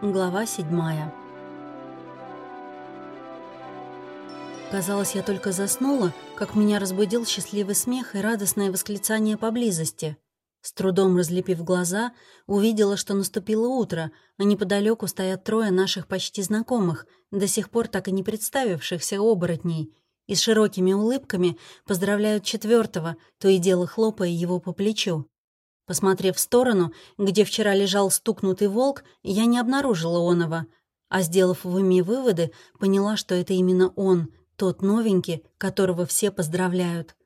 Глава седьмая Казалось, я только заснула, как меня разбудил счастливый смех и радостное восклицание поблизости. С трудом разлепив глаза, увидела, что наступило утро, а неподалеку стоят трое наших почти знакомых, до сих пор так и не представившихся оборотней, и с широкими улыбками поздравляют четвертого, то и дело хлопая его по плечу. Посмотрев в сторону, где вчера лежал стукнутый волк, я не обнаружила оного, а, сделав в уме выводы, поняла, что это именно он, тот новенький, которого все поздравляют.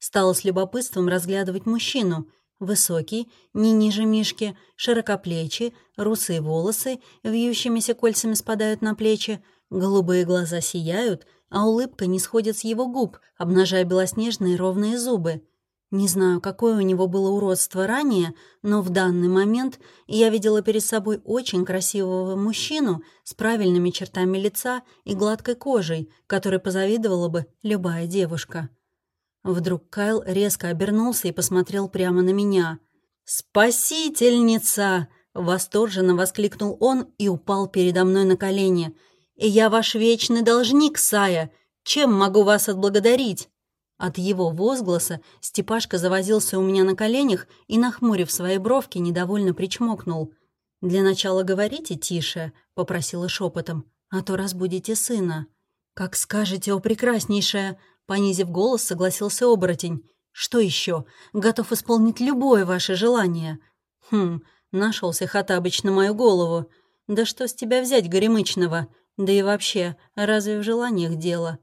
Стала с любопытством разглядывать мужчину. Высокий, не ниже Мишки, широкоплечий, русые волосы, вьющимися кольцами спадают на плечи, голубые глаза сияют, а улыбка не сходит с его губ, обнажая белоснежные ровные зубы — не знаю, какое у него было уродство ранее, но в данный момент я видела перед собой очень красивого мужчину с правильными чертами лица и гладкой кожей, которой позавидовала бы любая девушка. Вдруг Кайл резко обернулся и посмотрел прямо на меня. «Спасительница!» — восторженно воскликнул он и упал передо мной на колени. «И я ваш вечный должник, Сая! Чем могу вас отблагодарить?» От его возгласа Степашка завозился у меня на коленях и, нахмурив свои бровки, недовольно причмокнул. «Для начала говорите тише», — попросила шепотом, «а то разбудите сына». «Как скажете, о прекраснейшая!» — понизив голос, согласился оборотень. «Что еще? Готов исполнить любое ваше желание». «Хм, нашелся Хатабыч на мою голову. Да что с тебя взять, горемычного? Да и вообще, разве в желаниях дело?»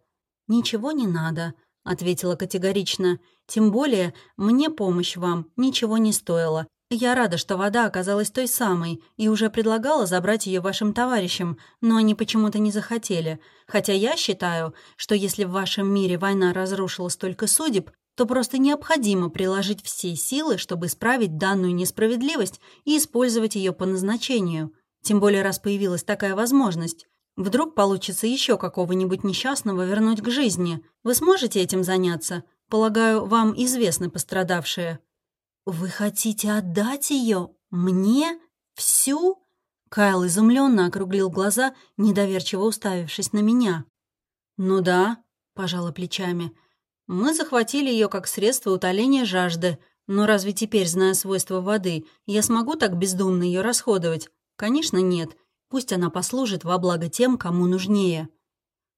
«Ничего не надо», ответила категорично. «Тем более мне помощь вам ничего не стоила. Я рада, что вода оказалась той самой, и уже предлагала забрать ее вашим товарищам, но они почему-то не захотели. Хотя я считаю, что если в вашем мире война разрушила столько судеб, то просто необходимо приложить все силы, чтобы исправить данную несправедливость и использовать ее по назначению. Тем более, раз появилась такая возможность. Вдруг получится еще какого-нибудь несчастного вернуть к жизни. Вы сможете этим заняться? Полагаю, вам известны пострадавшие». «Вы хотите отдать ее? Мне? Всю?» Кайл изумленно округлил глаза, недоверчиво уставившись на меня. «Ну да», — пожала плечами. «Мы захватили ее как средство утоления жажды, но разве теперь, зная свойства воды, я смогу так бездумно ее расходовать? Конечно, нет. Пусть она послужит во благо тем, кому нужнее».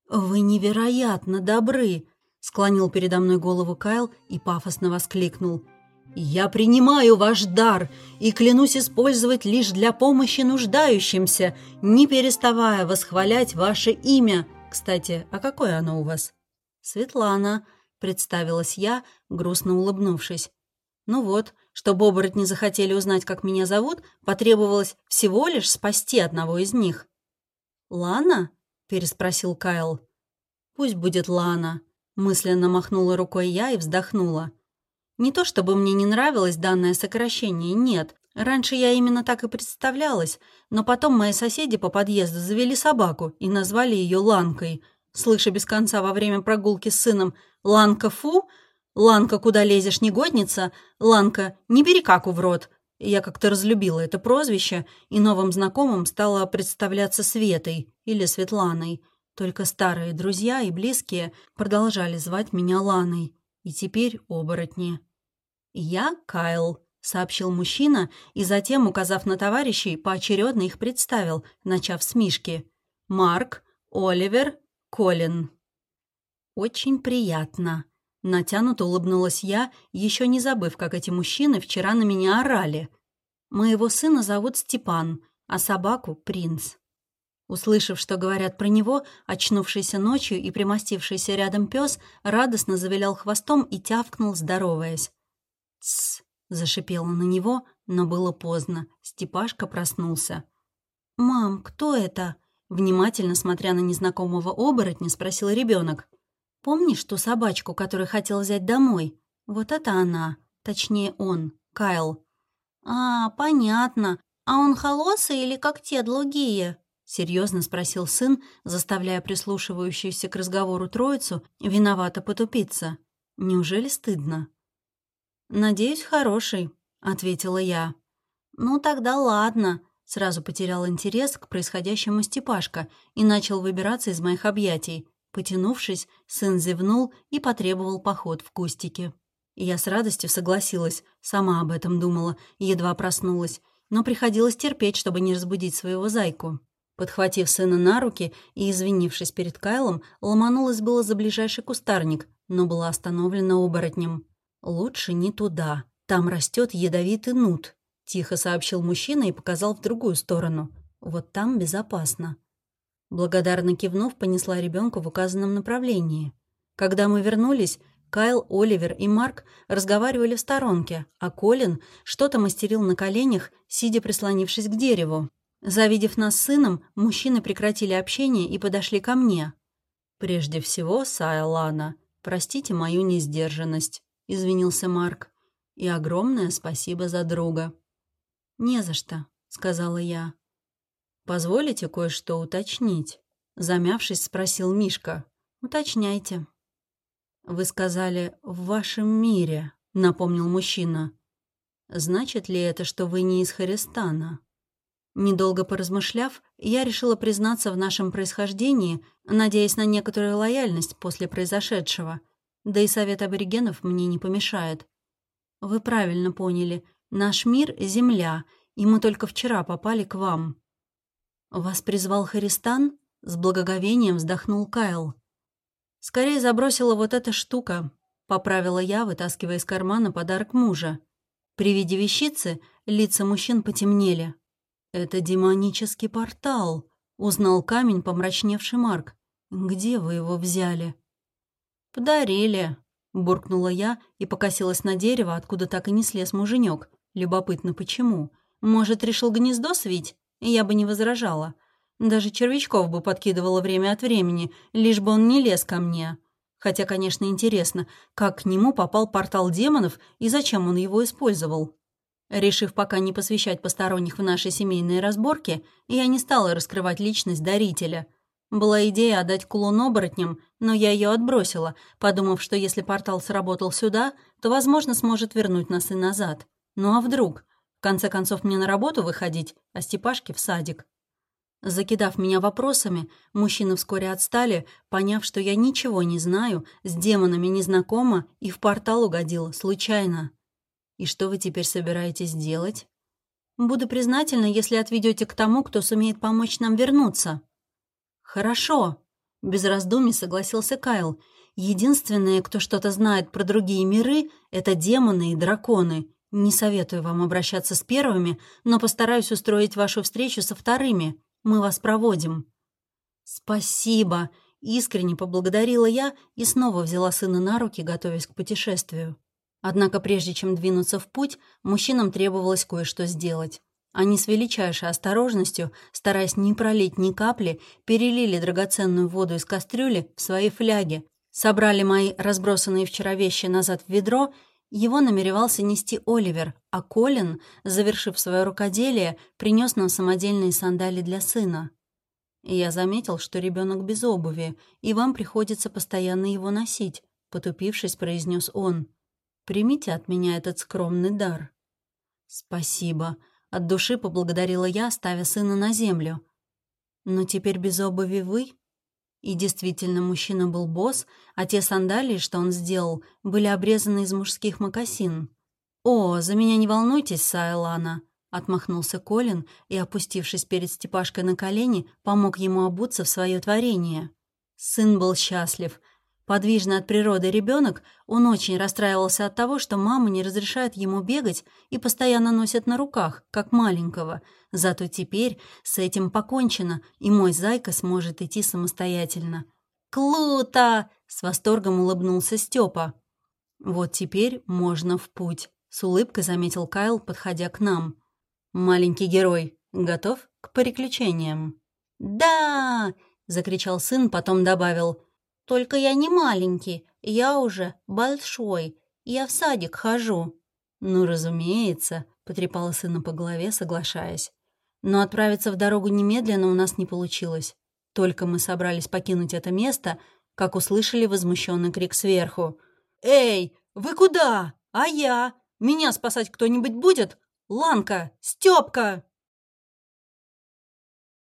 «Вы невероятно добры!» — склонил передо мной голову Кайл и пафосно воскликнул. «Я принимаю ваш дар и клянусь использовать лишь для помощи нуждающимся, не переставая восхвалять ваше имя. Кстати, а какое оно у вас?» «Светлана», — представилась я, грустно улыбнувшись. «Ну вот, чтобы оборотни захотели узнать, как меня зовут, потребовалось всего лишь спасти одного из них. «Лана?» — переспросил Кайл. «Пусть будет Лана», — мысленно махнула рукой я и вздохнула. Не то чтобы мне не нравилось данное сокращение, нет. Раньше я именно так и представлялась, но потом мои соседи по подъезду завели собаку и назвали ее Ланкой. Слыша без конца во время прогулки с сыном «Ланка фу», «Ланка, куда лезешь, негодница? Ланка, не бери каку в рот!» Я как-то разлюбила это прозвище, и новым знакомым стала представляться Светой или Светланой. Только старые друзья и близкие продолжали звать меня Ланой. И теперь оборотни. «Я Кайл», — сообщил мужчина, и затем, указав на товарищей, поочередно их представил, начав с Мишки. «Марк, Оливер, Колин». «Очень приятно», Натянуто улыбнулась я, еще не забыв, как эти мужчины вчера на меня орали. Моего сына зовут Степан, а собаку — Принц. Услышав, что говорят про него, очнувшийся ночью и примостившийся рядом пес радостно завилял хвостом и тявкнул, здороваясь. «Тссс!» — зашипела на него, но было поздно. Степашка проснулся. «Мам, кто это?» Внимательно смотря на незнакомого оборотня, спросил ребенок. Помнишь ту собачку, которую хотел взять домой? Вот это она. Точнее, он, Кайл. А, понятно. А он холосый или как те другие? Серьезно спросил сын, заставляя прислушивающуюся к разговору троицу виновато потупиться. Неужели стыдно? «Надеюсь, хороший», — ответила я. «Ну тогда ладно», Сразу потерял интерес к происходящему Степашка и начал выбираться из моих объятий. Потянувшись, сын зевнул и потребовал поход в кустики. Я с радостью согласилась, сама об этом думала, едва проснулась, но приходилось терпеть, чтобы не разбудить своего зайку. Подхватив сына на руки и извинившись перед Кайлом, ломанулась было за ближайший кустарник, но была остановлена оборотнем. «Лучше не туда. Там растет ядовитый нут», — тихо сообщил мужчина и показал в другую сторону. «Вот там безопасно». Благодарно кивнув, понесла ребенка в указанном направлении. Когда мы вернулись, Кайл, Оливер и Марк разговаривали в сторонке, а Колин что-то мастерил на коленях, сидя прислонившись к дереву. Завидев нас с сыном, мужчины прекратили общение и подошли ко мне. «Прежде всего, Сая Лана, простите мою несдержанность», — извинился Марк. «И огромное спасибо за друга». «Не за что», — сказала я. «Позволите кое-что уточнить?» Замявшись, спросил Мишка. «Уточняйте». «Вы сказали «в вашем мире», — напомнил мужчина. «Значит ли это, что вы не из Харистана?» Недолго поразмышляв, я решила признаться в нашем происхождении, надеясь на некоторую лояльность после произошедшего. Да и совет аборигенов мне не помешает. Вы правильно поняли. Наш мир — Земля, и мы только вчера попали к вам. Вас призвал Харистан? С благоговением вздохнул Кайл. Скорее забросила вот эта штука, поправила я, вытаскивая из кармана подарок мужа. При виде вещицы лица мужчин потемнели. «Это демонический портал», — узнал камень, помрачневший Марк. «Где вы его взяли?» «Подарили», — буркнула я и покосилась на дерево, откуда так и не слез муженек. Любопытно, почему? Может, решил гнездо свить? Я бы не возражала. Даже червячков бы подкидывала время от времени, лишь бы он не лез ко мне. Хотя, конечно, интересно, как к нему попал портал демонов и зачем он его использовал. Решив пока не посвящать посторонних в наши семейные разборки, я не стала раскрывать личность дарителя. Была идея отдать кулон оборотням, но я ее отбросила, подумав, что если портал сработал сюда, то, возможно, сможет вернуть нас и назад. Ну а вдруг? Конце концов, мне на работу выходить, а Степашке в садик. Закидав меня вопросами, мужчины вскоре отстали, поняв, что я ничего не знаю, с демонами не знакома и в портал угодила случайно. И что вы теперь собираетесь делать? Буду признательна, если отведете к тому, кто сумеет помочь нам вернуться. Хорошо, без раздумий согласился Кайл. Единственное, кто что-то знает про другие миры, это демоны и драконы. Не советую вам обращаться с первыми, но постараюсь устроить вашу встречу со вторыми. Мы вас проводим. Спасибо, искренне поблагодарила я и снова взяла сына на руки, готовясь к путешествию. Однако прежде чем двинуться в путь, мужчинам требовалось кое-что сделать. Они с величайшей осторожностью, стараясь не пролить ни капли, перелили драгоценную воду из кастрюли в свои фляги, собрали мои разбросанные вчера вещи назад в ведро. Его намеревался нести Оливер, а Колин, завершив свое рукоделие, принес нам самодельные сандали для сына. Я заметил, что ребенок без обуви, и вам приходится постоянно его носить, потупившись, произнес он. Примите от меня этот скромный дар». «Спасибо», — от души поблагодарила я, ставя сына на землю. «Но теперь без обуви вы?» И действительно, мужчина был босс, а те сандалии, что он сделал, были обрезаны из мужских мокасин. «О, за меня не волнуйтесь, Сайлана», — отмахнулся Колин и, опустившись перед Степашкой на колени, помог ему обуться в свое творение. Сын был счастлив — Подвижный от природы ребенок, он очень расстраивался от того, что мама не разрешает ему бегать и постоянно носит на руках, как маленького. Зато теперь с этим покончено, и мой зайка сможет идти самостоятельно. «Клуто!» — с восторгом улыбнулся Степа. «Вот теперь можно в путь», — с улыбкой заметил Кайл, подходя к нам. «Маленький герой, готов к приключениям?» «Да!» — закричал сын, потом добавил — только я не маленький, я уже большой. Я в садик хожу». «Ну, разумеется», — потрепала сына по голове, соглашаясь. Но отправиться в дорогу немедленно у нас не получилось. Только мы собрались покинуть это место, как услышали возмущенный крик сверху. «Эй, вы куда? А я? Меня спасать кто-нибудь будет? Ланка! Стёпка!»